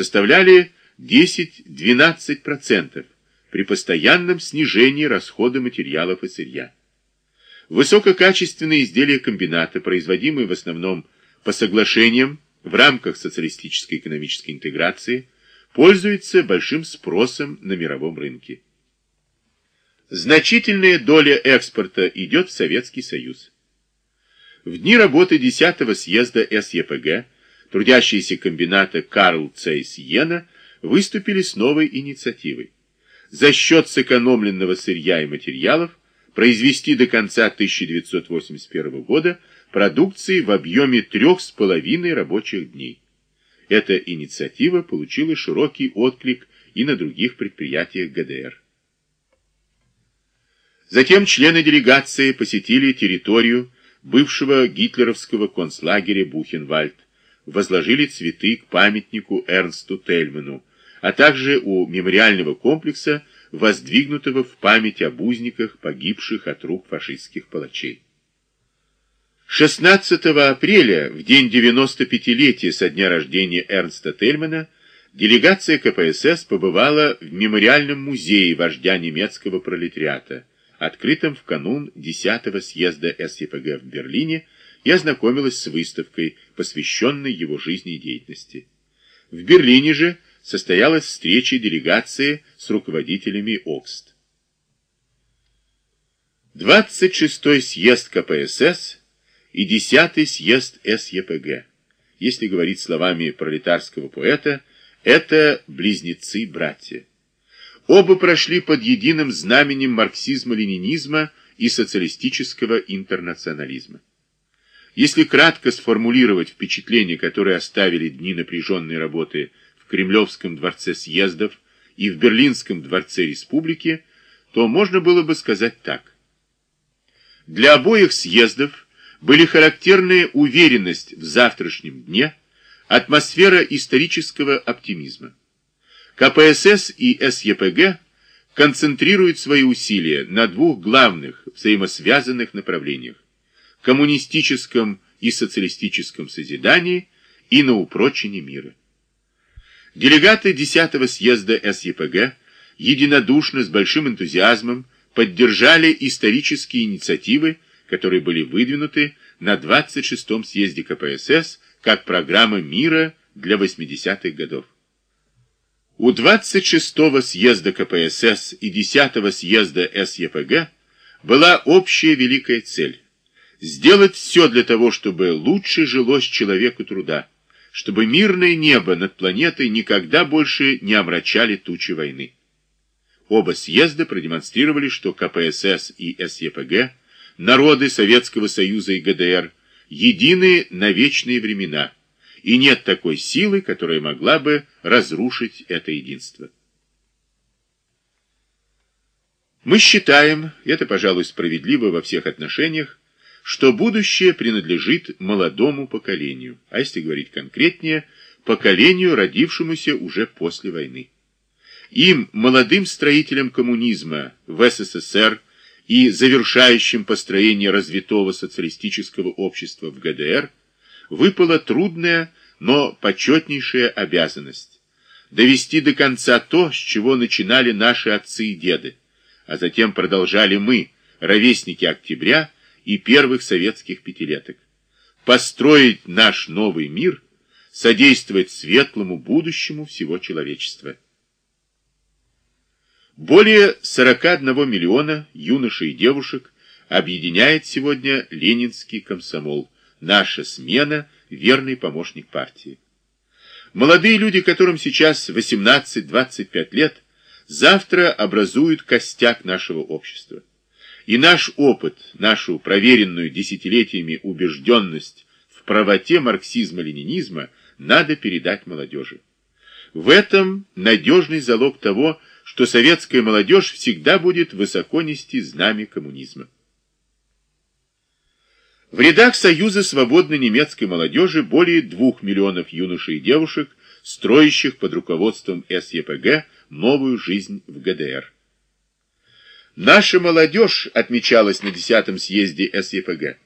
составляли 10-12% при постоянном снижении расхода материалов и сырья. Высококачественные изделия комбината, производимые в основном по соглашениям в рамках социалистической экономической интеграции, пользуются большим спросом на мировом рынке. Значительная доля экспорта идет в Советский Союз. В дни работы 10-го съезда СЕПГ трудящиеся комбината Карл Цейс Йена выступили с новой инициативой. За счет сэкономленного сырья и материалов произвести до конца 1981 года продукции в объеме 3,5 рабочих дней. Эта инициатива получила широкий отклик и на других предприятиях ГДР. Затем члены делегации посетили территорию бывшего гитлеровского концлагеря Бухенвальд, возложили цветы к памятнику Эрнсту Тельману, а также у мемориального комплекса, воздвигнутого в память об узниках, погибших от рук фашистских палачей. 16 апреля, в день 95-летия со дня рождения Эрнста Тельмана, делегация КПСС побывала в мемориальном музее вождя немецкого пролетариата, открытом в канун 10-го съезда СЕПГ в Берлине, и ознакомилась с выставкой, посвященной его жизни и деятельности. В Берлине же состоялась встреча делегации с руководителями ОКСТ. 26-й съезд КПСС и 10-й съезд СЕПГ, если говорить словами пролетарского поэта, это близнецы-братья. Оба прошли под единым знаменем марксизма-ленинизма и социалистического интернационализма. Если кратко сформулировать впечатления, которые оставили дни напряженной работы в Кремлевском дворце съездов и в Берлинском дворце республики, то можно было бы сказать так. Для обоих съездов были характерны уверенность в завтрашнем дне, атмосфера исторического оптимизма. КПСС и СЕПГ концентрируют свои усилия на двух главных взаимосвязанных направлениях коммунистическом и социалистическом созидании и на упрочении мира. Делегаты 10-го съезда СЕПГ единодушно с большим энтузиазмом поддержали исторические инициативы, которые были выдвинуты на 26-м съезде КПСС как программа мира для 80-х годов. У 26-го съезда КПСС и 10-го съезда СЕПГ была общая великая цель сделать все для того, чтобы лучше жилось человеку труда, чтобы мирное небо над планетой никогда больше не омрачали тучи войны. Оба съезда продемонстрировали, что КПСС и СЕПГ, народы Советского Союза и ГДР, едины на вечные времена, и нет такой силы, которая могла бы разрушить это единство. Мы считаем, это, пожалуй, справедливо во всех отношениях, что будущее принадлежит молодому поколению, а если говорить конкретнее, поколению, родившемуся уже после войны. Им, молодым строителям коммунизма в СССР и завершающим построение развитого социалистического общества в ГДР, выпала трудная, но почетнейшая обязанность довести до конца то, с чего начинали наши отцы и деды, а затем продолжали мы, ровесники октября, и первых советских пятилеток. Построить наш новый мир, содействовать светлому будущему всего человечества. Более 41 миллиона юношей и девушек объединяет сегодня ленинский комсомол, наша смена, верный помощник партии. Молодые люди, которым сейчас 18-25 лет, завтра образуют костяк нашего общества. И наш опыт, нашу проверенную десятилетиями убежденность в правоте марксизма-ленинизма надо передать молодежи. В этом надежный залог того, что советская молодежь всегда будет высоко нести знамя коммунизма. В рядах Союза свободной немецкой молодежи более двух миллионов юношей и девушек, строящих под руководством СЕПГ новую жизнь в ГДР. Наша молодежь, отмечалась на 10-м съезде СЕПГ,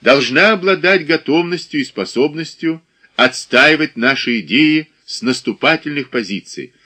должна обладать готовностью и способностью отстаивать наши идеи с наступательных позиций,